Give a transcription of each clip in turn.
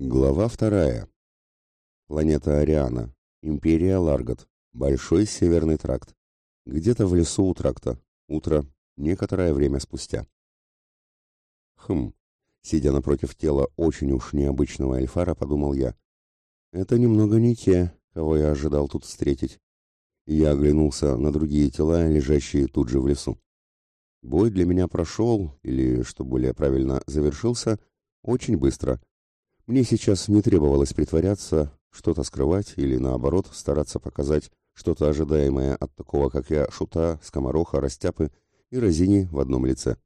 Глава вторая. Планета Ариана. Империя Ларгот. Большой северный тракт. Где-то в лесу у тракта. Утро. Некоторое время спустя. Хм. Сидя напротив тела очень уж необычного эльфара, подумал я. Это немного не те, кого я ожидал тут встретить. Я оглянулся на другие тела, лежащие тут же в лесу. Бой для меня прошел, или, что более правильно, завершился, очень быстро — мне сейчас не требовалось притворяться, что-то скрывать или, наоборот, стараться показать что-то ожидаемое от такого, как я, шута, скомороха, растяпы и разини в одном лице.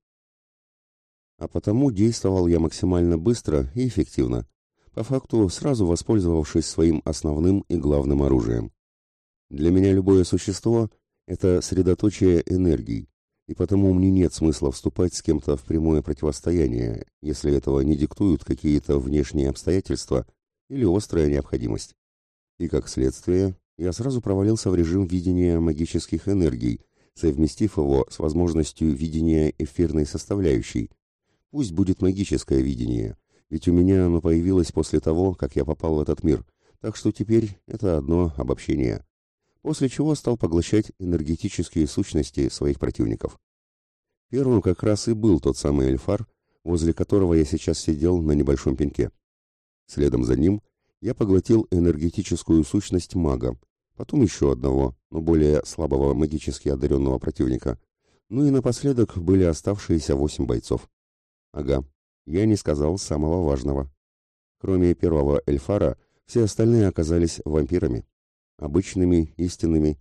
А потому действовал я максимально быстро и эффективно, по факту сразу воспользовавшись своим основным и главным оружием. Для меня любое существо – это средоточие энергии, и потому мне нет смысла вступать с кем-то в прямое противостояние, если этого не диктуют какие-то внешние обстоятельства или острая необходимость. И как следствие, я сразу провалился в режим видения магических энергий, совместив его с возможностью видения эфирной составляющей. Пусть будет магическое видение, ведь у меня оно появилось после того, как я попал в этот мир, так что теперь это одно обобщение после чего стал поглощать энергетические сущности своих противников. Первым как раз и был тот самый эльфар, возле которого я сейчас сидел на небольшом пеньке. Следом за ним я поглотил энергетическую сущность мага, потом еще одного, но более слабого магически одаренного противника. Ну и напоследок были оставшиеся восемь бойцов. Ага, я не сказал самого важного. Кроме первого эльфара, все остальные оказались вампирами обычными, истинными,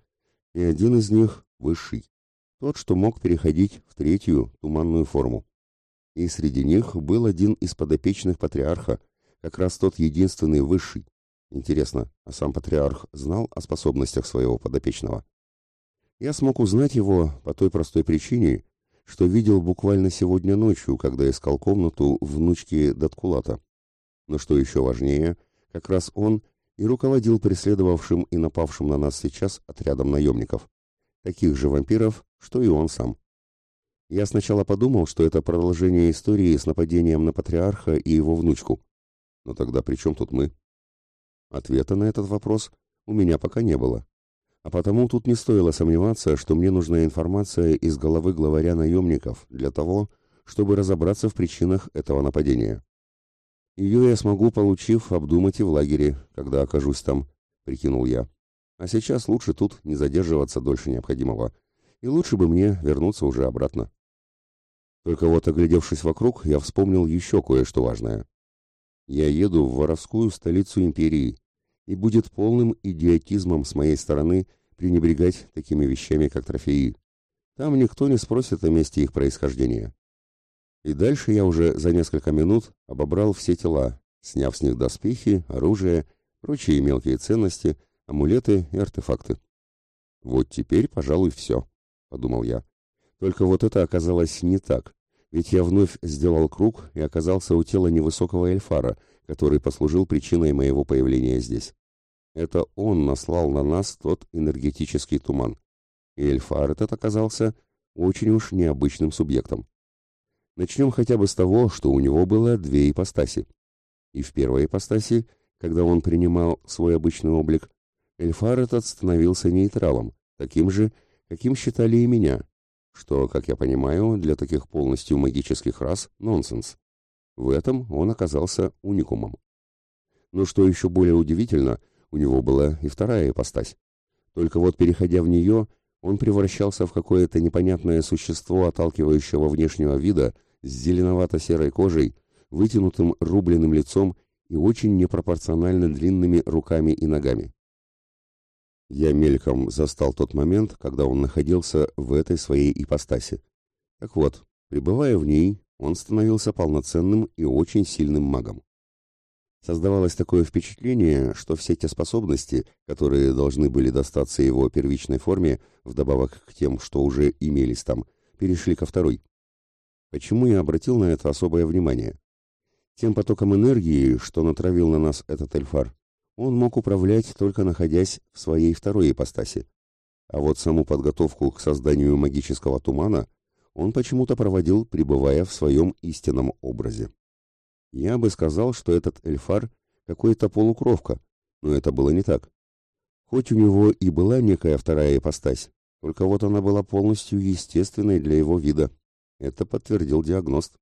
и один из них – высший, тот, что мог переходить в третью, туманную форму. И среди них был один из подопечных патриарха, как раз тот единственный высший. Интересно, а сам патриарх знал о способностях своего подопечного? Я смог узнать его по той простой причине, что видел буквально сегодня ночью, когда искал комнату внучки Даткулата. Но что еще важнее, как раз он и руководил преследовавшим и напавшим на нас сейчас отрядом наемников, таких же вампиров, что и он сам. Я сначала подумал, что это продолжение истории с нападением на патриарха и его внучку. Но тогда при чем тут мы? Ответа на этот вопрос у меня пока не было. А потому тут не стоило сомневаться, что мне нужна информация из головы главаря наемников для того, чтобы разобраться в причинах этого нападения. Ее я смогу, получив, обдумать и в лагере, когда окажусь там, прикинул я. А сейчас лучше тут не задерживаться дольше необходимого. И лучше бы мне вернуться уже обратно. Только вот, оглядевшись вокруг, я вспомнил еще кое-что важное. Я еду в воровскую столицу империи, и будет полным идиотизмом с моей стороны пренебрегать такими вещами, как трофеи. Там никто не спросит о месте их происхождения. И дальше я уже за несколько минут обобрал все тела, сняв с них доспехи, оружие, прочие мелкие ценности, амулеты и артефакты. Вот теперь, пожалуй, все, подумал я. Только вот это оказалось не так, ведь я вновь сделал круг и оказался у тела невысокого эльфара, который послужил причиной моего появления здесь. Это он наслал на нас тот энергетический туман. И эльфар этот оказался очень уж необычным субъектом. Начнем хотя бы с того, что у него было две ипостаси. И в первой ипостаси, когда он принимал свой обычный облик, Эльфар этот становился нейтралом, таким же, каким считали и меня, что, как я понимаю, для таких полностью магических рас нонсенс. В этом он оказался уникумом. Но что еще более удивительно, у него была и вторая ипостась. Только вот переходя в нее, он превращался в какое-то непонятное существо, отталкивающего внешнего вида, с зеленовато-серой кожей, вытянутым рубленным лицом и очень непропорционально длинными руками и ногами. Я мельком застал тот момент, когда он находился в этой своей ипостаси. Так вот, пребывая в ней, он становился полноценным и очень сильным магом. Создавалось такое впечатление, что все те способности, которые должны были достаться его первичной форме, вдобавок к тем, что уже имелись там, перешли ко второй. Почему я обратил на это особое внимание? Тем потоком энергии, что натравил на нас этот эльфар, он мог управлять только находясь в своей второй ипостаси. А вот саму подготовку к созданию магического тумана он почему-то проводил, пребывая в своем истинном образе. Я бы сказал, что этот эльфар какой-то полукровка, но это было не так. Хоть у него и была некая вторая ипостась, только вот она была полностью естественной для его вида. Это подтвердил диагност.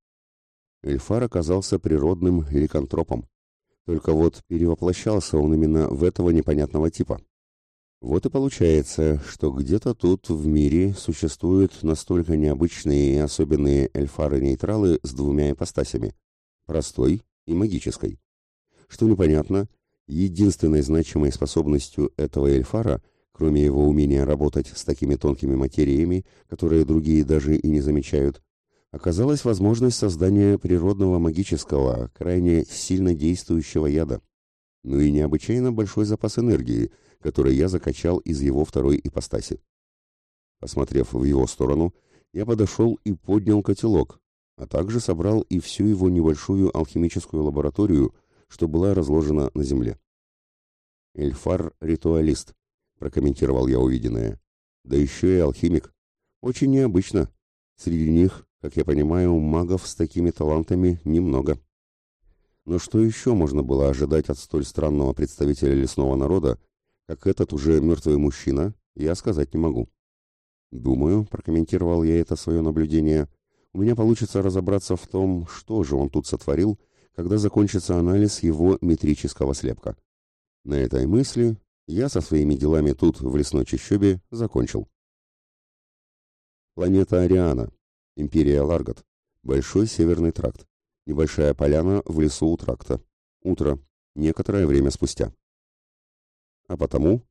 Эльфар оказался природным ликантропом. Только вот перевоплощался он именно в этого непонятного типа. Вот и получается, что где-то тут в мире существуют настолько необычные и особенные эльфары-нейтралы с двумя ипостасями – простой и магической. Что непонятно, единственной значимой способностью этого эльфара, кроме его умения работать с такими тонкими материями, которые другие даже и не замечают, оказалась возможность создания природного магического, крайне сильно действующего яда. Ну и необычайно большой запас энергии, который я закачал из его второй ипостаси. Посмотрев в его сторону, я подошел и поднял котелок, а также собрал и всю его небольшую алхимическую лабораторию, что была разложена на земле. «Эльфар-ритуалист», — прокомментировал я увиденное. «Да еще и алхимик. Очень необычно. Среди них как я понимаю, магов с такими талантами немного. Но что еще можно было ожидать от столь странного представителя лесного народа, как этот уже мертвый мужчина, я сказать не могу. Думаю, прокомментировал я это свое наблюдение, у меня получится разобраться в том, что же он тут сотворил, когда закончится анализ его метрического слепка. На этой мысли я со своими делами тут, в лесной чащобе, закончил. Планета Ариана. Империя Ларгат. Большой северный тракт. Небольшая поляна в лесу у тракта. Утро. Некоторое время спустя. А потому...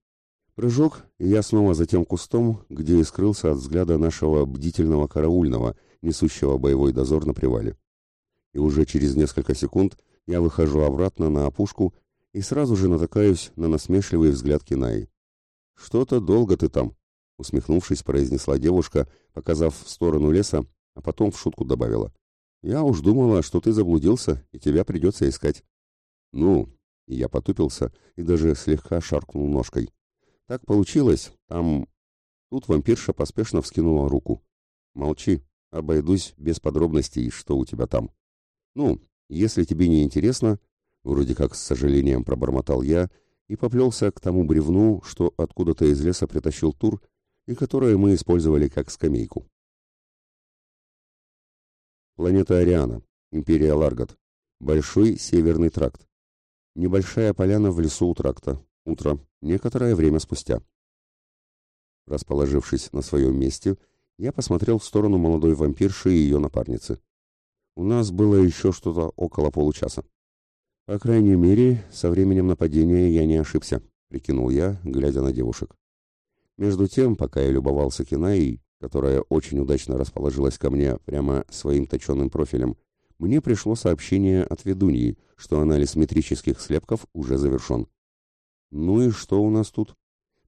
Прыжок, и я снова за тем кустом, где и скрылся от взгляда нашего бдительного караульного, несущего боевой дозор на привале. И уже через несколько секунд я выхожу обратно на опушку и сразу же натыкаюсь на насмешливый взгляд Кинаи. «Что-то долго ты там», — усмехнувшись, произнесла девушка, показав в сторону леса, а потом в шутку добавила. «Я уж думала, что ты заблудился, и тебя придется искать». «Ну...» — я потупился и даже слегка шаркнул ножкой. «Так получилось, там...» Тут вампирша поспешно вскинула руку. «Молчи, обойдусь без подробностей, что у тебя там». «Ну, если тебе не интересно...» Вроде как с сожалением пробормотал я и поплелся к тому бревну, что откуда-то из леса притащил тур и которое мы использовали как скамейку. Планета Ариана. Империя Ларгат. Большой северный тракт. Небольшая поляна в лесу у тракта. Утро. Некоторое время спустя. Расположившись на своем месте, я посмотрел в сторону молодой вампирши и ее напарницы. У нас было еще что-то около получаса. По крайней мере, со временем нападения я не ошибся, прикинул я, глядя на девушек. Между тем, пока я любовался Кинаей, которая очень удачно расположилась ко мне прямо своим точенным профилем, мне пришло сообщение от ведуньи, что анализ метрических слепков уже завершен. «Ну и что у нас тут?» —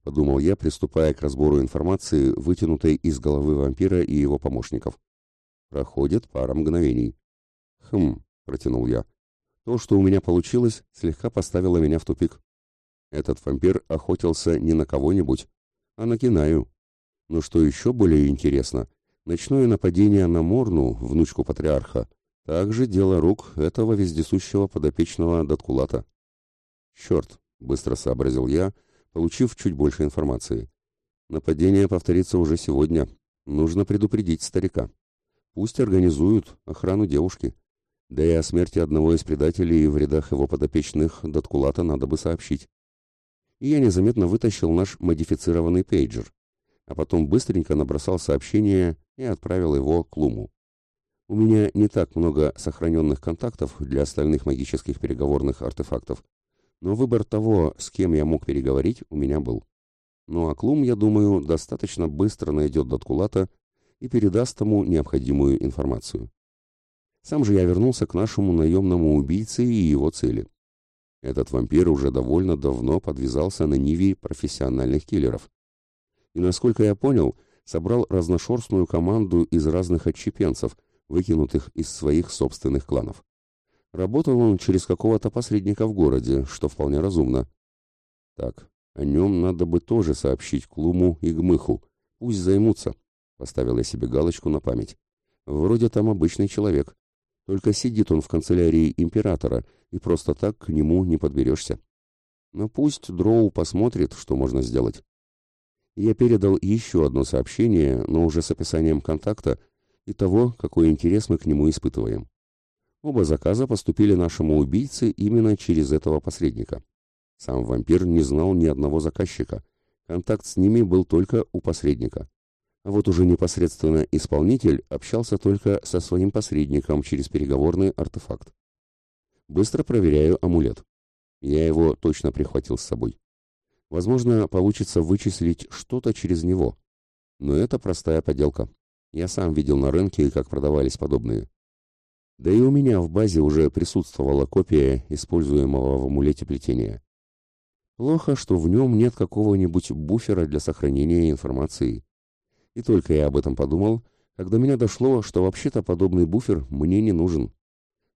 подумал я, приступая к разбору информации, вытянутой из головы вампира и его помощников. Проходит пара мгновений. «Хм», — протянул я. «То, что у меня получилось, слегка поставило меня в тупик. Этот вампир охотился не на кого-нибудь, а на Кинаю, но что еще более интересно, ночное нападение на Морну, внучку патриарха, также дело рук этого вездесущего подопечного Даткулата. «Черт!» — быстро сообразил я, получив чуть больше информации. «Нападение повторится уже сегодня. Нужно предупредить старика. Пусть организуют охрану девушки. Да и о смерти одного из предателей в рядах его подопечных Даткулата надо бы сообщить». И я незаметно вытащил наш модифицированный пейджер а потом быстренько набросал сообщение и отправил его к Луму. У меня не так много сохраненных контактов для остальных магических переговорных артефактов, но выбор того, с кем я мог переговорить, у меня был. Ну а Клум, я думаю, достаточно быстро найдет Даткулата и передаст ему необходимую информацию. Сам же я вернулся к нашему наемному убийце и его цели. Этот вампир уже довольно давно подвязался на ниве профессиональных киллеров и, насколько я понял, собрал разношерстную команду из разных отщепенцев, выкинутых из своих собственных кланов. Работал он через какого-то посредника в городе, что вполне разумно. Так, о нем надо бы тоже сообщить Клуму и Гмыху. Пусть займутся. Поставил я себе галочку на память. Вроде там обычный человек. Только сидит он в канцелярии императора, и просто так к нему не подберешься. Но пусть Дроу посмотрит, что можно сделать. Я передал еще одно сообщение, но уже с описанием контакта и того, какой интерес мы к нему испытываем. Оба заказа поступили нашему убийце именно через этого посредника. Сам вампир не знал ни одного заказчика. Контакт с ними был только у посредника. А вот уже непосредственно исполнитель общался только со своим посредником через переговорный артефакт. Быстро проверяю амулет. Я его точно прихватил с собой. Возможно, получится вычислить что-то через него. Но это простая поделка. Я сам видел на рынке, как продавались подобные. Да и у меня в базе уже присутствовала копия используемого в амулете плетения. Плохо, что в нем нет какого-нибудь буфера для сохранения информации. И только я об этом подумал, когда меня дошло, что вообще-то подобный буфер мне не нужен.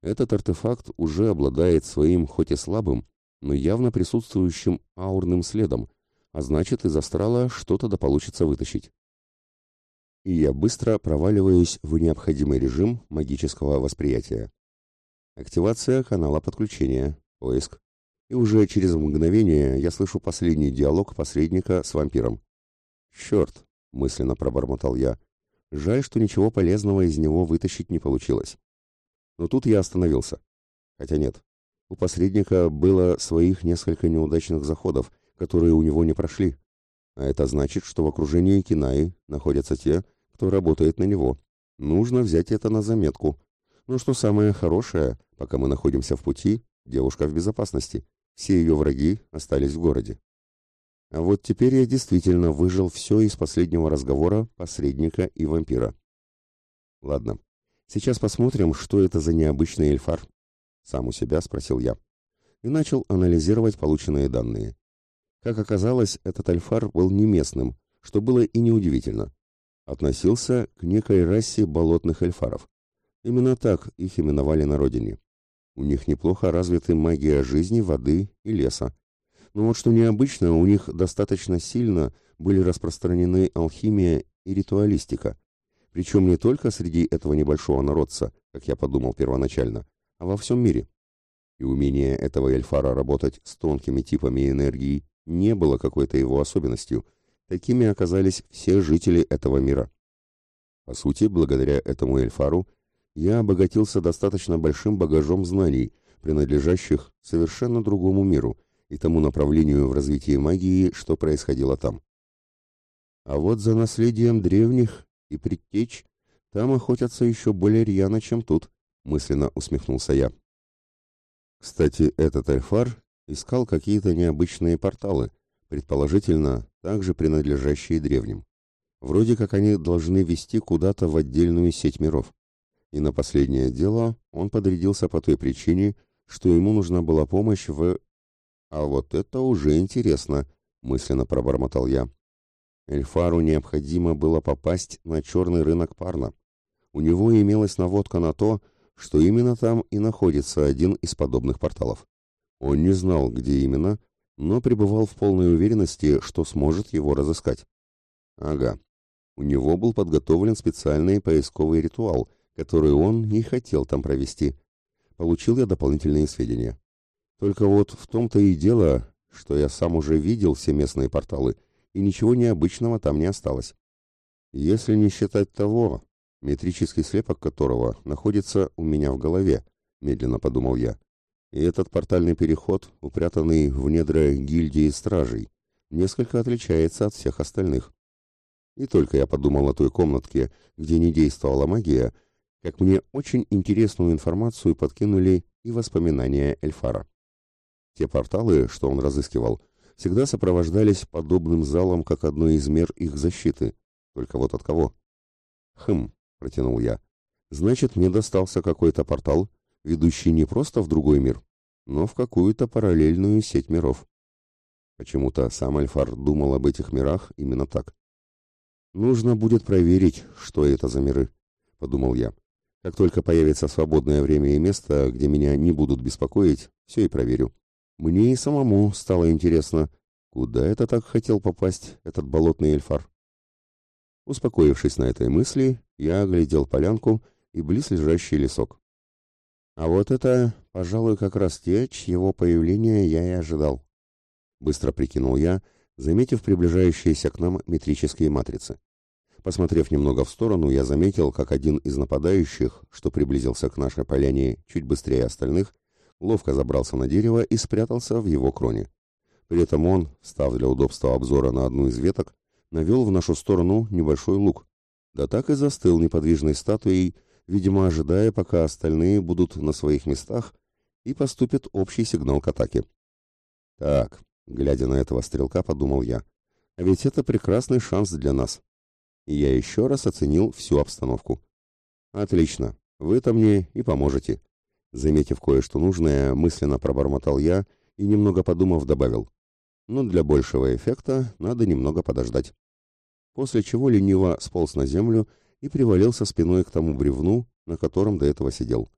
Этот артефакт уже обладает своим, хоть и слабым, но явно присутствующим аурным следом, а значит, из астрала что-то да получится вытащить. И я быстро проваливаюсь в необходимый режим магического восприятия. Активация канала подключения, поиск, и уже через мгновение я слышу последний диалог посредника с вампиром. «Черт!» — мысленно пробормотал я. «Жаль, что ничего полезного из него вытащить не получилось». Но тут я остановился. Хотя нет, у посредника было своих несколько неудачных заходов, которые у него не прошли. А это значит, что в окружении Кинаи находятся те, кто работает на него. Нужно взять это на заметку. Но что самое хорошее, пока мы находимся в пути, девушка в безопасности. Все ее враги остались в городе. А вот теперь я действительно выжил все из последнего разговора посредника и вампира. Ладно, сейчас посмотрим, что это за необычный эльфар. Сам у себя спросил я. И начал анализировать полученные данные. Как оказалось, этот эльфар был не местным, что было и неудивительно. Относился к некой расе болотных эльфаров. Именно так их именовали на родине. У них неплохо развиты магия жизни, воды и леса. Но вот что необычно, у них достаточно сильно были распространены алхимия и ритуалистика. Причем не только среди этого небольшого народца, как я подумал первоначально, а во всем мире. И умение этого эльфара работать с тонкими типами энергии не было какой-то его особенностью. Такими оказались все жители этого мира. По сути, благодаря этому эльфару, я обогатился достаточно большим багажом знаний, принадлежащих совершенно другому миру и тому направлению в развитии магии, что происходило там. А вот за наследием древних и предтеч там охотятся еще более рьяно, чем тут, мысленно усмехнулся я. Кстати, этот эльфар искал какие-то необычные порталы, предположительно, также принадлежащие древним. Вроде как они должны вести куда-то в отдельную сеть миров. И на последнее дело он подрядился по той причине, что ему нужна была помощь в... А вот это уже интересно, мысленно пробормотал я. Эльфару необходимо было попасть на черный рынок Парна. У него имелась наводка на то, что именно там и находится один из подобных порталов. Он не знал, где именно, но пребывал в полной уверенности, что сможет его разыскать. Ага, у него был подготовлен специальный поисковый ритуал — которую он не хотел там провести. Получил я дополнительные сведения. Только вот в том-то и дело, что я сам уже видел все местные порталы, и ничего необычного там не осталось. Если не считать того, метрический слепок которого находится у меня в голове, медленно подумал я. И этот портальный переход, упрятанный в недра гильдии стражей, несколько отличается от всех остальных. И только я подумал о той комнатке, где не действовала магия, как мне очень интересную информацию подкинули и воспоминания Эльфара. Те порталы, что он разыскивал, всегда сопровождались подобным залом как одной из мер их защиты. Только вот от кого? «Хм», — протянул я. «Значит, мне достался какой-то портал, ведущий не просто в другой мир, но в какую-то параллельную сеть миров». Почему-то сам Альфар думал об этих мирах именно так. «Нужно будет проверить, что это за миры», — подумал я. Как только появится свободное время и место, где меня не будут беспокоить, все и проверю. Мне и самому стало интересно, куда это так хотел попасть этот болотный эльфар. Успокоившись на этой мысли, я оглядел полянку и близлежащий лесок. А вот это, пожалуй, как раз те, чьего появления я и ожидал. Быстро прикинул я, заметив приближающиеся к нам метрические матрицы. Посмотрев немного в сторону, я заметил, как один из нападающих, что приблизился к нашей поляне чуть быстрее остальных, ловко забрался на дерево и спрятался в его кроне. При этом он, став для удобства обзора на одну из веток, навел в нашу сторону небольшой лук. Да так и застыл неподвижной статуей, видимо, ожидая, пока остальные будут на своих местах и поступит общий сигнал к атаке. Так, глядя на этого стрелка, подумал я, а ведь это прекрасный шанс для нас. И я еще раз оценил всю обстановку. Отлично, вы-то мне и поможете. Заметив кое-что нужное, мысленно пробормотал я и, немного подумав, добавил. Но для большего эффекта надо немного подождать. После чего лениво сполз на землю и привалился спиной к тому бревну, на котором до этого сидел.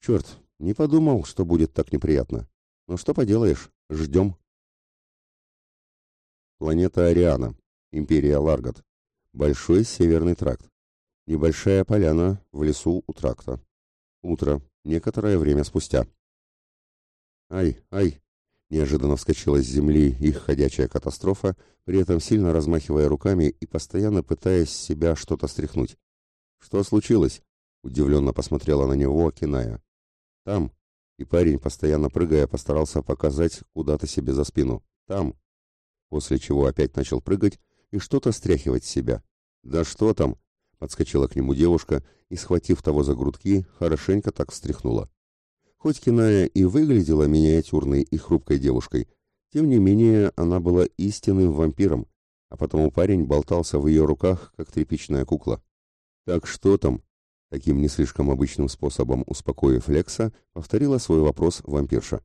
Черт, не подумал, что будет так неприятно. Но что поделаешь, ждем. Планета Ариана. Империя Ларгат. Большой северный тракт. Небольшая поляна в лесу у тракта. Утро. Некоторое время спустя. Ай, ай, Неожиданно вскочила с земли их ходячая катастрофа, при этом сильно размахивая руками и постоянно пытаясь себя что-то стряхнуть. «Что случилось?» — удивленно посмотрела на него Киная. «Там». И парень, постоянно прыгая, постарался показать куда-то себе за спину. «Там». После чего опять начал прыгать и что-то стряхивать с себя. «Да что там?» — подскочила к нему девушка и, схватив того за грудки, хорошенько так встряхнула. Хоть Киная и выглядела миниатюрной и хрупкой девушкой, тем не менее она была истинным вампиром, а потому парень болтался в ее руках, как тряпичная кукла. «Так что там?» Таким не слишком обычным способом успокоив Лекса, повторила свой вопрос вампирша.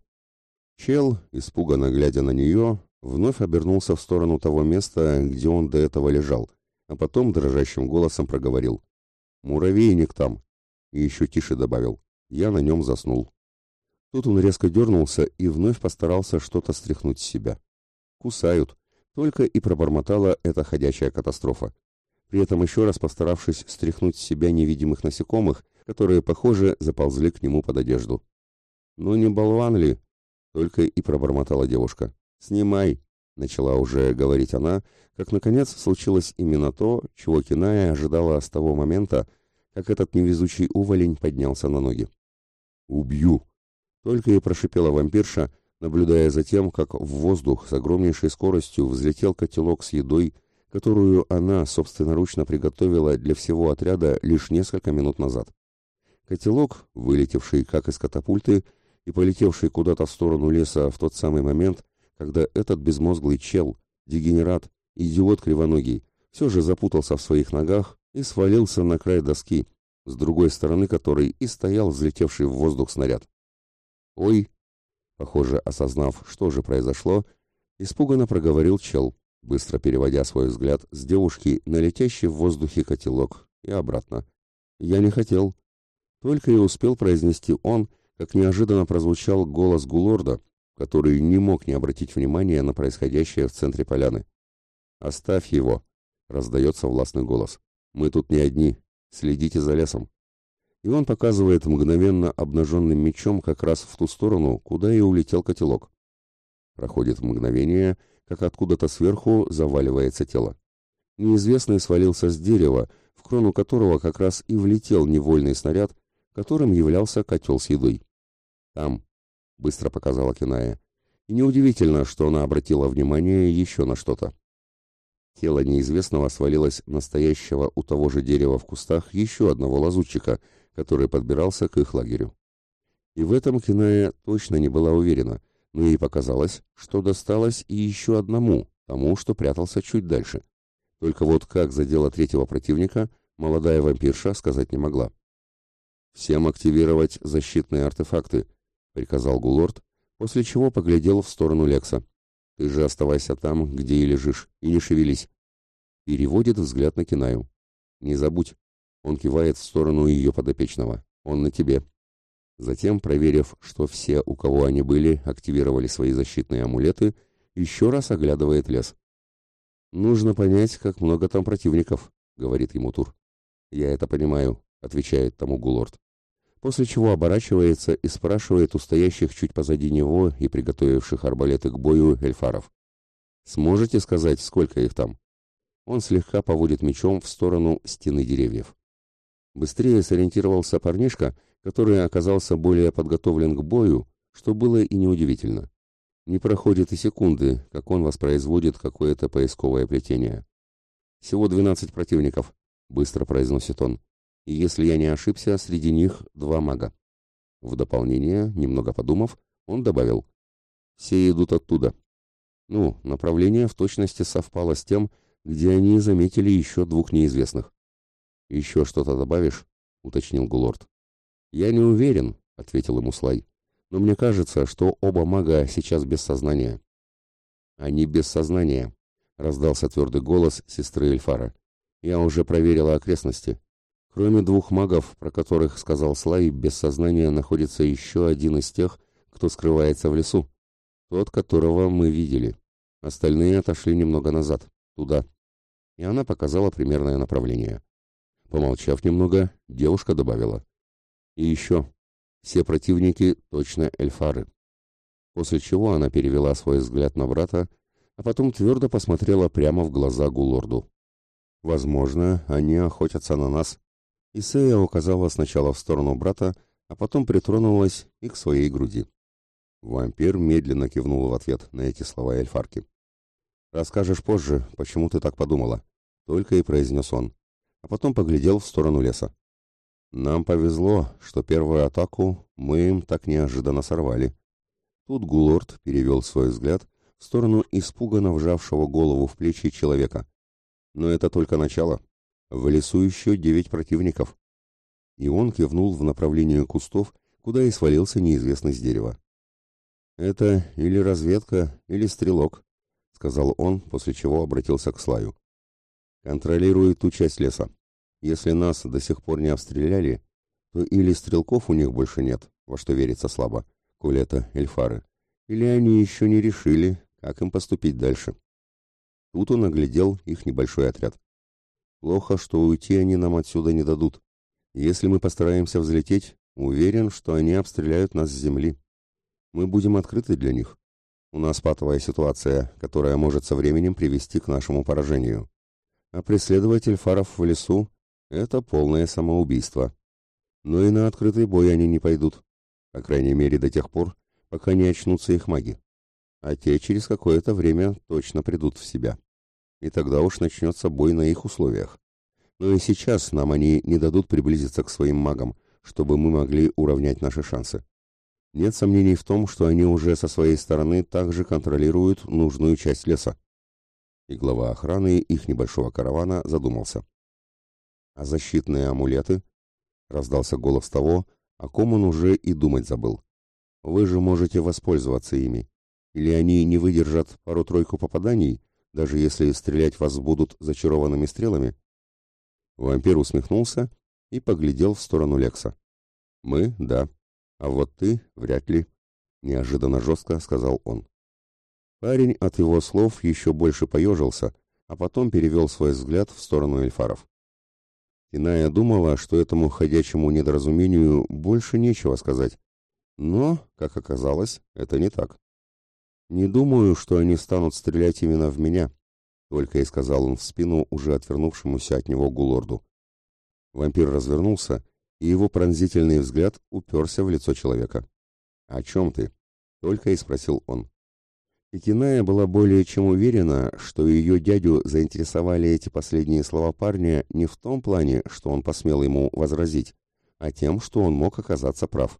Чел, испуганно глядя на нее, вновь обернулся в сторону того места, где он до этого лежал, а потом дрожащим голосом проговорил. «Муравейник там!» И еще тише добавил. «Я на нем заснул». Тут он резко дернулся и вновь постарался что-то стряхнуть с себя. «Кусают!» Только и пробормотала эта ходячая катастрофа. При этом еще раз постаравшись стряхнуть с себя невидимых насекомых, которые, похоже, заползли к нему под одежду. «Ну не болван ли?» Только и пробормотала девушка. «Снимай!» — начала уже говорить она, как, наконец, случилось именно то, чего Киная ожидала с того момента, как этот невезучий уволень поднялся на ноги. «Убью!» Только и прошипела вампирша, наблюдая за тем, как в воздух с огромнейшей скоростью взлетел котелок с едой, которую она собственноручно приготовила для всего отряда лишь несколько минут назад. Котелок, вылетевший как из катапульты и полетевший куда-то в сторону леса в тот самый момент, когда этот безмозглый чел, дегенерат, идиот кривоногий, все же запутался в своих ногах и свалился на край доски, с другой стороны которой и стоял взлетевший в воздух снаряд. «Ой!» Похоже, осознав, что же произошло, испуганно проговорил чел, быстро переводя свой взгляд с девушки на летящий в воздухе котелок и обратно. «Я не хотел». Только и успел произнести он, как неожиданно прозвучал голос Гулорда, который не мог не обратить внимания на происходящее в центре поляны. «Оставь его!» — раздается властный голос. «Мы тут не одни. Следите за лесом» и он показывает мгновенно обнаженным мечом как раз в ту сторону, куда и улетел котелок. Проходит мгновение, как откуда-то сверху заваливается тело. Неизвестный свалился с дерева, в крону которого как раз и влетел невольный снаряд, которым являлся котел с едой. «Там», — быстро показала Киная, и неудивительно, что она обратила внимание еще на что-то. Тело неизвестного свалилось настоящего у того же дерева в кустах еще одного лазутчика — который подбирался к их лагерю. И в этом Киная точно не была уверена, но ей показалось, что досталось и еще одному, тому, что прятался чуть дальше. Только вот как задела третьего противника, молодая вампирша сказать не могла. «Всем активировать защитные артефакты», — приказал Гулорд, после чего поглядел в сторону Лекса. «Ты же оставайся там, где и лежишь, и не шевелись». Переводит взгляд на Кинаю. «Не забудь, он кивает в сторону ее подопечного. Он на тебе. Затем, проверив, что все, у кого они были, активировали свои защитные амулеты, еще раз оглядывает лес. «Нужно понять, как много там противников», — говорит ему Тур. «Я это понимаю», — отвечает тому Гулорд. после чего оборачивается и спрашивает у стоящих чуть позади него и приготовивших арбалеты к бою эльфаров. «Сможете сказать, сколько их там?» Он слегка поводит мечом в сторону стены деревьев. Быстрее сориентировался парнишка, который оказался более подготовлен к бою, что было и неудивительно. Не проходит и секунды, как он воспроизводит какое-то поисковое плетение. «Всего двенадцать противников», — быстро произносит он. «И если я не ошибся, среди них два мага». В дополнение, немного подумав, он добавил. «Все идут оттуда». Ну, направление в точности совпало с тем, где они заметили еще двух неизвестных. «Еще что-то добавишь?» — уточнил Гулорд. «Я не уверен», — ответил ему Слай. «Но мне кажется, что оба мага сейчас без сознания». «Они без сознания», — раздался твердый голос сестры Эльфара. «Я уже проверила окрестности. Кроме двух магов, про которых сказал Слай, без сознания находится еще один из тех, кто скрывается в лесу. Тот, которого мы видели. Остальные отошли немного назад, туда». И она показала примерное направление. Помолчав немного, девушка добавила. И еще, все противники точно эльфары. После чего она перевела свой взгляд на брата, а потом твердо посмотрела прямо в глаза Гулорду. «Возможно, они охотятся на нас». Исея указала сначала в сторону брата, а потом притронулась и к своей груди. Вампир медленно кивнул в ответ на эти слова эльфарки. «Расскажешь позже, почему ты так подумала», — только и произнес он, а потом поглядел в сторону леса. Нам повезло, что первую атаку мы им так неожиданно сорвали. Тут Гулорд перевел свой взгляд в сторону испуганно вжавшего голову в плечи человека. Но это только начало. В лесу еще девять противников. И он кивнул в направлении кустов, куда и свалился неизвестный с дерева. «Это или разведка, или стрелок», — сказал он, после чего обратился к Слаю. «Контролирует ту часть леса. Если нас до сих пор не обстреляли, то или стрелков у них больше нет, во что верится слабо, коли это эльфары, или они еще не решили, как им поступить дальше. Тут он оглядел их небольшой отряд. Плохо, что уйти они нам отсюда не дадут. Если мы постараемся взлететь, уверен, что они обстреляют нас с земли. Мы будем открыты для них. У нас патовая ситуация, которая может со временем привести к нашему поражению. А преследовать эльфаров в лесу это полное самоубийство. Но и на открытый бой они не пойдут. По крайней мере, до тех пор, пока не очнутся их маги. А те через какое-то время точно придут в себя. И тогда уж начнется бой на их условиях. Но и сейчас нам они не дадут приблизиться к своим магам, чтобы мы могли уравнять наши шансы. Нет сомнений в том, что они уже со своей стороны также контролируют нужную часть леса. И глава охраны их небольшого каравана задумался. А защитные амулеты? Раздался голос того, о ком он уже и думать забыл. Вы же можете воспользоваться ими. Или они не выдержат пару-тройку попаданий, даже если стрелять вас будут зачарованными стрелами? Вампир усмехнулся и поглядел в сторону Лекса. «Мы — да, а вот ты — вряд ли», — неожиданно жестко сказал он. Парень от его слов еще больше поежился, а потом перевел свой взгляд в сторону эльфаров. Иная думала, что этому ходячему недоразумению больше нечего сказать. Но, как оказалось, это не так. «Не думаю, что они станут стрелять именно в меня», — только и сказал он в спину уже отвернувшемуся от него Гулорду. Вампир развернулся, и его пронзительный взгляд уперся в лицо человека. «О чем ты?» — только и спросил он. И Киная была более чем уверена, что ее дядю заинтересовали эти последние слова парня не в том плане, что он посмел ему возразить, а тем, что он мог оказаться прав.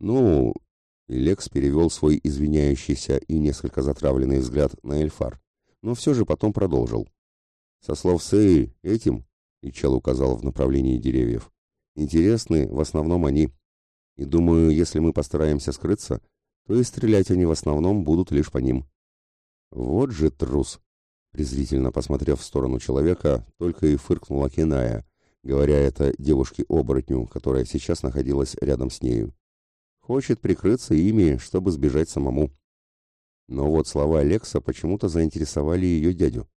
«Ну...» — Лекс перевел свой извиняющийся и несколько затравленный взгляд на Эльфар, но все же потом продолжил. «Со слов Сеи, этим...» — и чел указал в направлении деревьев. «Интересны в основном они. И думаю, если мы постараемся скрыться, то и стрелять они в основном будут лишь по ним. Вот же трус! Презрительно посмотрев в сторону человека, только и фыркнула Киная, говоря это девушке-оборотню, которая сейчас находилась рядом с нею. Хочет прикрыться ими, чтобы сбежать самому. Но вот слова Лекса почему-то заинтересовали ее дядю.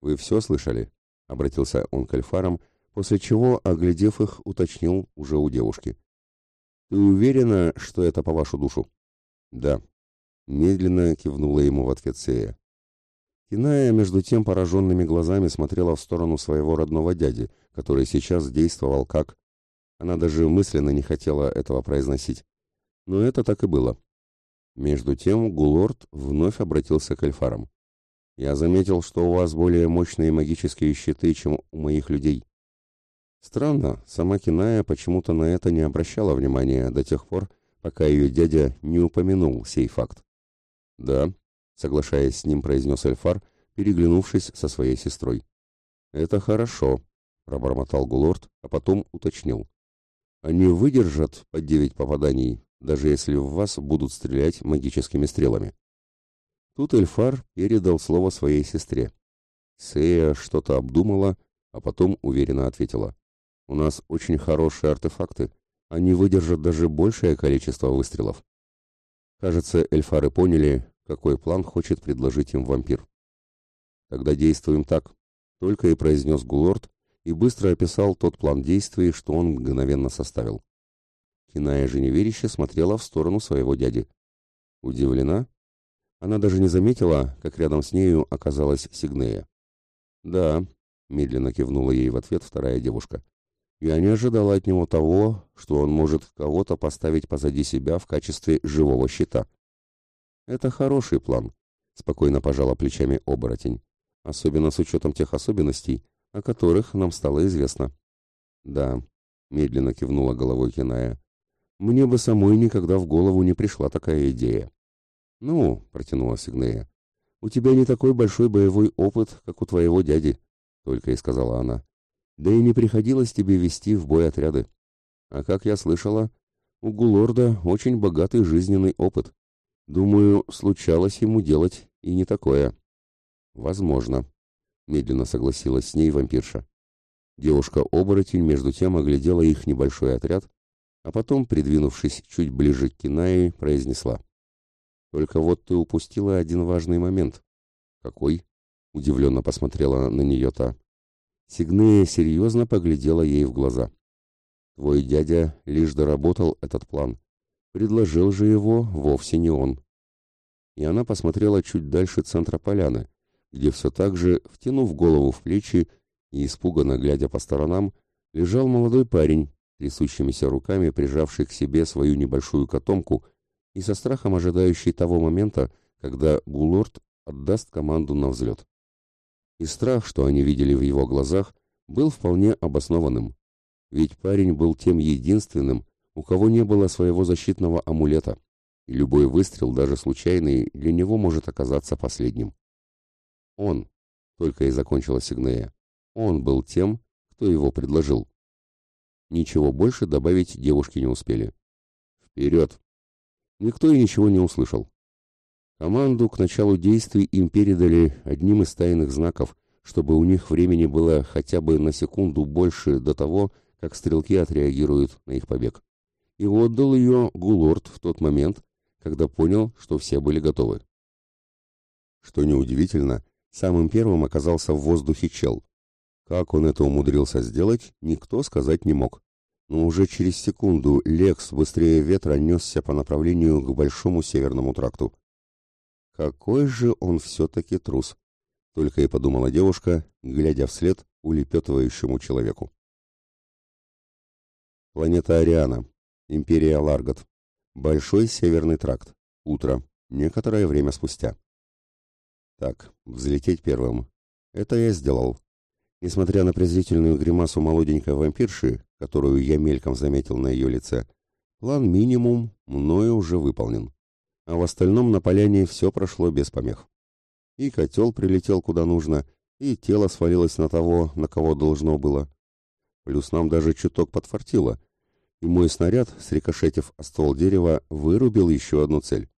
«Вы все слышали?» — обратился он к Альфарам, после чего, оглядев их, уточнил уже у девушки. «Ты уверена, что это по вашу душу?» «Да», — медленно кивнула ему в ответ Сея. Киная, между тем, пораженными глазами смотрела в сторону своего родного дяди, который сейчас действовал как... Она даже мысленно не хотела этого произносить. Но это так и было. Между тем Гулорд вновь обратился к эльфарам. «Я заметил, что у вас более мощные магические щиты, чем у моих людей. Странно, сама Киная почему-то на это не обращала внимания до тех пор, пока ее дядя не упомянул сей факт. «Да», — соглашаясь с ним, произнес Эльфар, переглянувшись со своей сестрой. «Это хорошо», — пробормотал Гулорд, а потом уточнил. «Они выдержат по девять попаданий, даже если в вас будут стрелять магическими стрелами». Тут Эльфар передал слово своей сестре. Сея что-то обдумала, а потом уверенно ответила. У нас очень хорошие артефакты. Они выдержат даже большее количество выстрелов. Кажется, эльфары поняли, какой план хочет предложить им вампир. Тогда действуем так, только и произнес Гулорд и быстро описал тот план действий, что он мгновенно составил. Киная же неверяще смотрела в сторону своего дяди. Удивлена? Она даже не заметила, как рядом с нею оказалась Сигнея. «Да», — медленно кивнула ей в ответ вторая девушка. Я не ожидала от него того, что он может кого-то поставить позади себя в качестве живого щита. Это хороший план, спокойно пожала плечами оборотень, особенно с учетом тех особенностей, о которых нам стало известно. Да, медленно кивнула головой Киная. Мне бы самой никогда в голову не пришла такая идея. Ну, протянула Сигнея. У тебя не такой большой боевой опыт, как у твоего дяди, только и сказала она. Да и не приходилось тебе вести в бой отряды. А как я слышала, у Гулорда очень богатый жизненный опыт. Думаю, случалось ему делать и не такое. Возможно, медленно согласилась с ней вампирша. Девушка-оборотень между тем оглядела их небольшой отряд, а потом, придвинувшись чуть ближе к Кинае, произнесла. «Только вот ты упустила один важный момент». «Какой?» — удивленно посмотрела на нее та. Сигнея серьезно поглядела ей в глаза. «Твой дядя лишь доработал этот план. Предложил же его вовсе не он». И она посмотрела чуть дальше центра поляны, где все так же, втянув голову в плечи и испуганно глядя по сторонам, лежал молодой парень, трясущимися руками прижавший к себе свою небольшую котомку и со страхом ожидающий того момента, когда Гулорд отдаст команду на взлет и страх, что они видели в его глазах, был вполне обоснованным. Ведь парень был тем единственным, у кого не было своего защитного амулета, и любой выстрел, даже случайный, для него может оказаться последним. Он, только и закончила Сигнея, он был тем, кто его предложил. Ничего больше добавить девушки не успели. Вперед! Никто и ничего не услышал. Команду к началу действий им передали одним из тайных знаков, чтобы у них времени было хотя бы на секунду больше до того, как стрелки отреагируют на их побег. И отдал ее Гулорд в тот момент, когда понял, что все были готовы. Что неудивительно, самым первым оказался в воздухе чел. Как он это умудрился сделать, никто сказать не мог. Но уже через секунду Лекс быстрее ветра несся по направлению к Большому Северному тракту. Какой же он все-таки трус, только и подумала девушка, глядя вслед улепетывающему человеку. Планета Ариана. Империя Ларгот. Большой северный тракт. Утро. Некоторое время спустя. Так, взлететь первым. Это я сделал. Несмотря на презрительную гримасу молоденькой вампирши, которую я мельком заметил на ее лице, план минимум мною уже выполнен а в остальном на поляне все прошло без помех. И котел прилетел куда нужно, и тело свалилось на того, на кого должно было. Плюс нам даже чуток подфартило, и мой снаряд, срикошетив о ствол дерева, вырубил еще одну цель.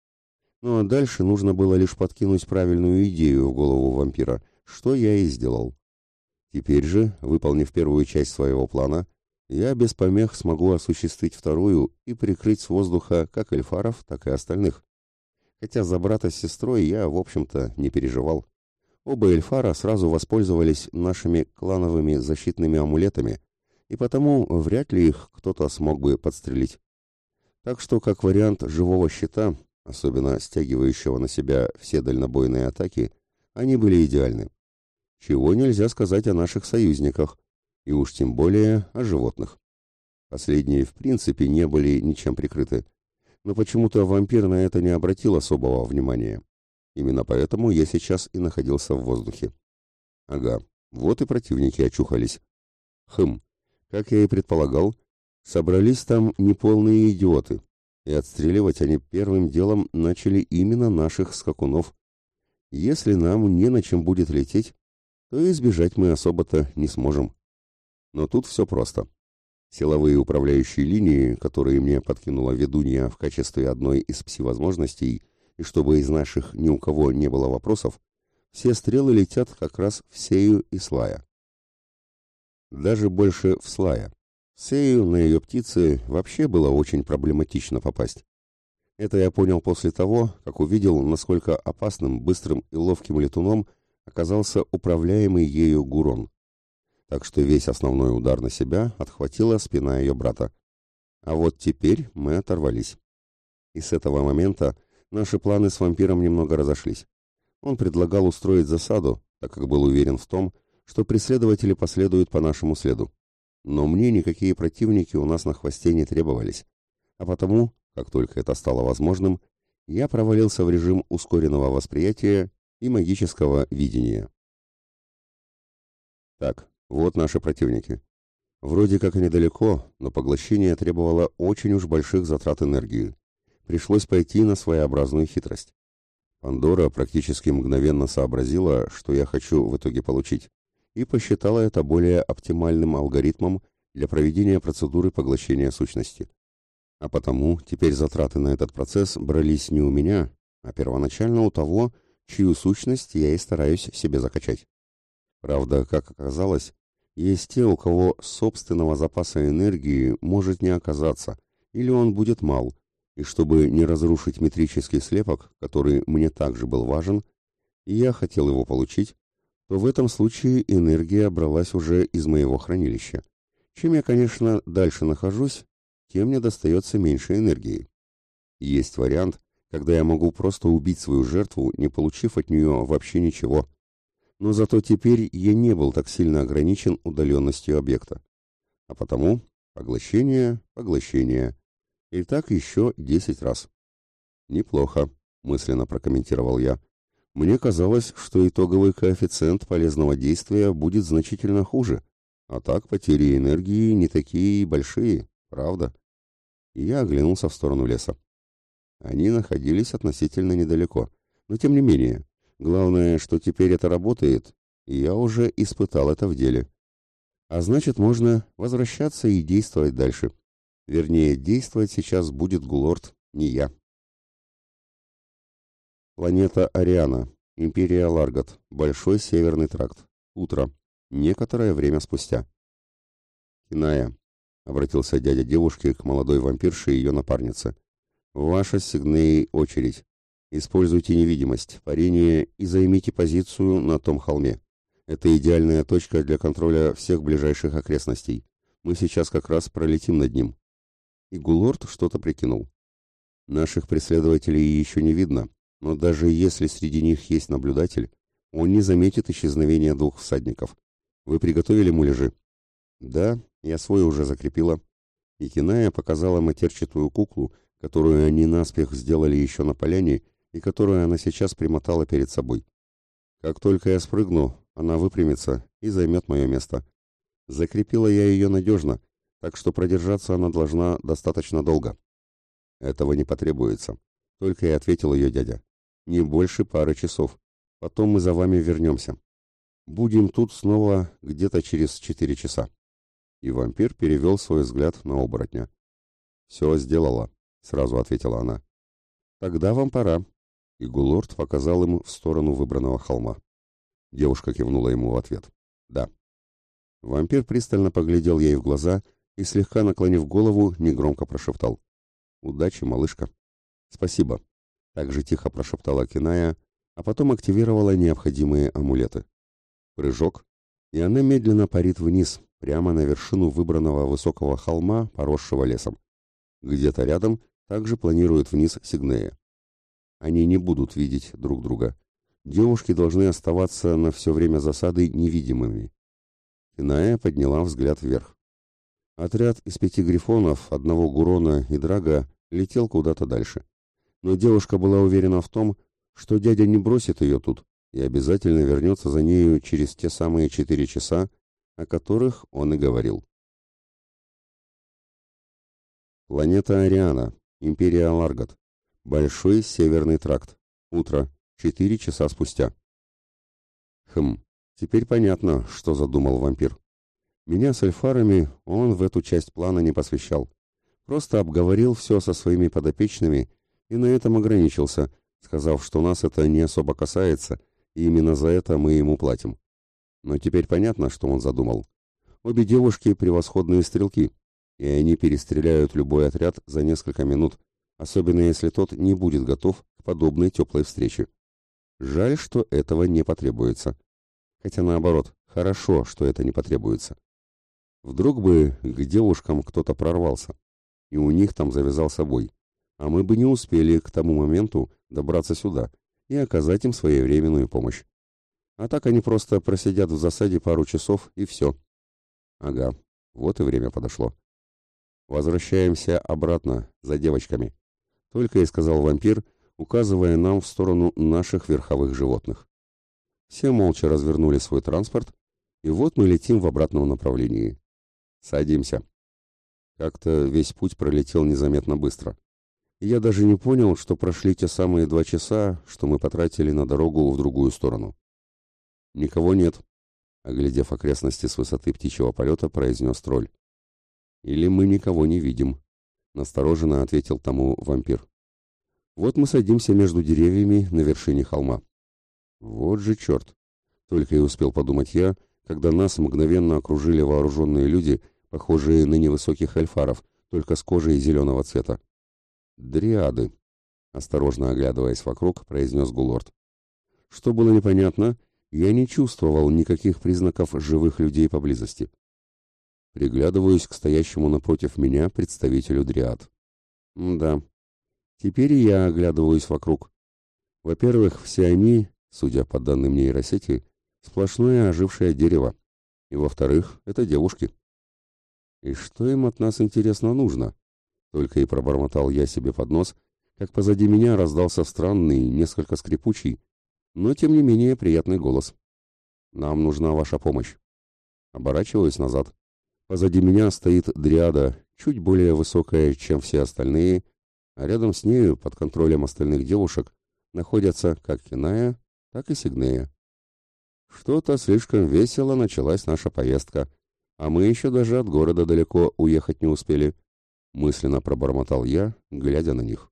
Ну а дальше нужно было лишь подкинуть правильную идею в голову вампира, что я и сделал. Теперь же, выполнив первую часть своего плана, я без помех смогу осуществить вторую и прикрыть с воздуха как эльфаров, так и остальных хотя за брата с сестрой я, в общем-то, не переживал. Оба эльфара сразу воспользовались нашими клановыми защитными амулетами, и потому вряд ли их кто-то смог бы подстрелить. Так что, как вариант живого щита, особенно стягивающего на себя все дальнобойные атаки, они были идеальны. Чего нельзя сказать о наших союзниках, и уж тем более о животных. Последние, в принципе, не были ничем прикрыты, но почему-то вампир на это не обратил особого внимания. Именно поэтому я сейчас и находился в воздухе. Ага, вот и противники очухались. Хм, как я и предполагал, собрались там неполные идиоты, и отстреливать они первым делом начали именно наших скакунов. Если нам не на чем будет лететь, то избежать мы особо-то не сможем. Но тут все просто. Силовые управляющие линии, которые мне подкинула ведунья в качестве одной из пси-возможностей, и чтобы из наших ни у кого не было вопросов, все стрелы летят как раз в Сею и Слая. Даже больше в Слая. Сею на ее птицы вообще было очень проблематично попасть. Это я понял после того, как увидел, насколько опасным, быстрым и ловким летуном оказался управляемый ею Гурон. Так что весь основной удар на себя отхватила спина ее брата. А вот теперь мы оторвались. И с этого момента наши планы с вампиром немного разошлись. Он предлагал устроить засаду, так как был уверен в том, что преследователи последуют по нашему следу. Но мне никакие противники у нас на хвосте не требовались. А потому, как только это стало возможным, я провалился в режим ускоренного восприятия и магического видения. Так, вот наши противники. Вроде как и недалеко, но поглощение требовало очень уж больших затрат энергии. Пришлось пойти на своеобразную хитрость. Пандора практически мгновенно сообразила, что я хочу в итоге получить, и посчитала это более оптимальным алгоритмом для проведения процедуры поглощения сущности. А потому теперь затраты на этот процесс брались не у меня, а первоначально у того, чью сущность я и стараюсь себе закачать. Правда, как оказалось, есть те, у кого собственного запаса энергии может не оказаться, или он будет мал, и чтобы не разрушить метрический слепок, который мне также был важен, и я хотел его получить, то в этом случае энергия бралась уже из моего хранилища. Чем я, конечно, дальше нахожусь, тем мне достается меньше энергии. Есть вариант, когда я могу просто убить свою жертву, не получив от нее вообще ничего. Но зато теперь я не был так сильно ограничен удаленностью объекта. А потому поглощение, поглощение. И так еще десять раз. Неплохо, мысленно прокомментировал я. Мне казалось, что итоговый коэффициент полезного действия будет значительно хуже, а так потери энергии не такие большие, правда? И я оглянулся в сторону леса. Они находились относительно недалеко. Но тем не менее, главное, что теперь это работает, и я уже испытал это в деле. А значит, можно возвращаться и действовать дальше. Вернее, действовать сейчас будет Гулорд, не я. Планета Ариана. Империя Ларгат. Большой Северный тракт. Утро. Некоторое время спустя. «Киная», — обратился дядя девушки к молодой вампирше и ее напарнице. Ваша сигней очередь. Используйте невидимость, парение и займите позицию на том холме. Это идеальная точка для контроля всех ближайших окрестностей. Мы сейчас как раз пролетим над ним. И Гулорд что-то прикинул. Наших преследователей еще не видно, но даже если среди них есть наблюдатель, он не заметит исчезновения двух всадников. Вы приготовили муляжи? Да, я свой уже закрепила. И Киная показала матерчатую куклу, которую они наспех сделали еще на поляне и которую она сейчас примотала перед собой. Как только я спрыгну, она выпрямится и займет мое место. Закрепила я ее надежно, так что продержаться она должна достаточно долго. Этого не потребуется. Только и ответил ее дядя. Не больше пары часов. Потом мы за вами вернемся. Будем тут снова где-то через четыре часа. И вампир перевел свой взгляд на оборотня. Все сделала сразу ответила она. Тогда вам пора. И Гулорд показал ему в сторону выбранного холма. Девушка кивнула ему в ответ. Да. Вампир пристально поглядел ей в глаза и, слегка наклонив голову, негромко прошептал. «Удачи, малышка». «Спасибо», — также тихо прошептала Киная, а потом активировала необходимые амулеты. Прыжок, и она медленно парит вниз, прямо на вершину выбранного высокого холма, поросшего лесом. Где-то рядом также планирует вниз Сигнея. Они не будут видеть друг друга. Девушки должны оставаться на все время засады невидимыми. Иная подняла взгляд вверх. Отряд из пяти грифонов, одного Гурона и Драга летел куда-то дальше. Но девушка была уверена в том, что дядя не бросит ее тут и обязательно вернется за нею через те самые четыре часа, о которых он и говорил. Планета Ариана, Империя Ларгат. Большой Северный тракт. Утро. Четыре часа спустя. Хм, теперь понятно, что задумал вампир. Меня с альфарами он в эту часть плана не посвящал. Просто обговорил все со своими подопечными и на этом ограничился, сказав, что нас это не особо касается, и именно за это мы ему платим. Но теперь понятно, что он задумал. Обе девушки превосходные стрелки, и они перестреляют любой отряд за несколько минут, особенно если тот не будет готов к подобной теплой встрече. Жаль, что этого не потребуется. Хотя наоборот, хорошо, что это не потребуется. Вдруг бы к девушкам кто-то прорвался, и у них там завязался бой, а мы бы не успели к тому моменту добраться сюда и оказать им своевременную помощь. А так они просто просидят в засаде пару часов и все. Ага, вот и время подошло. Возвращаемся обратно, за девочками. Только и сказал вампир, указывая нам в сторону наших верховых животных. Все молча развернули свой транспорт, и вот мы летим в обратном направлении. Садимся. Как-то весь путь пролетел незаметно быстро. я даже не понял, что прошли те самые два часа, что мы потратили на дорогу в другую сторону. «Никого нет», — оглядев окрестности с высоты птичьего полета, произнес тролль. «Или мы никого не видим», — настороженно ответил тому вампир. Вот мы садимся между деревьями на вершине холма. Вот же черт! Только и успел подумать я, когда нас мгновенно окружили вооруженные люди, похожие на невысоких альфаров, только с кожей зеленого цвета. «Дриады», — осторожно оглядываясь вокруг, произнес Гулорд. Что было непонятно, я не чувствовал никаких признаков живых людей поблизости. Приглядываюсь к стоящему напротив меня представителю Дриад. да, Теперь я оглядываюсь вокруг. Во-первых, все они, судя по данным нейросети, сплошное ожившее дерево. И во-вторых, это девушки. И что им от нас, интересно, нужно? Только и пробормотал я себе под нос, как позади меня раздался странный, несколько скрипучий, но тем не менее приятный голос. «Нам нужна ваша помощь». Оборачиваюсь назад. Позади меня стоит дриада, чуть более высокая, чем все остальные, а рядом с нею, под контролем остальных девушек, находятся как Киная, так и Сигнея. Что-то слишком весело началась наша поездка, а мы еще даже от города далеко уехать не успели, мысленно пробормотал я, глядя на них.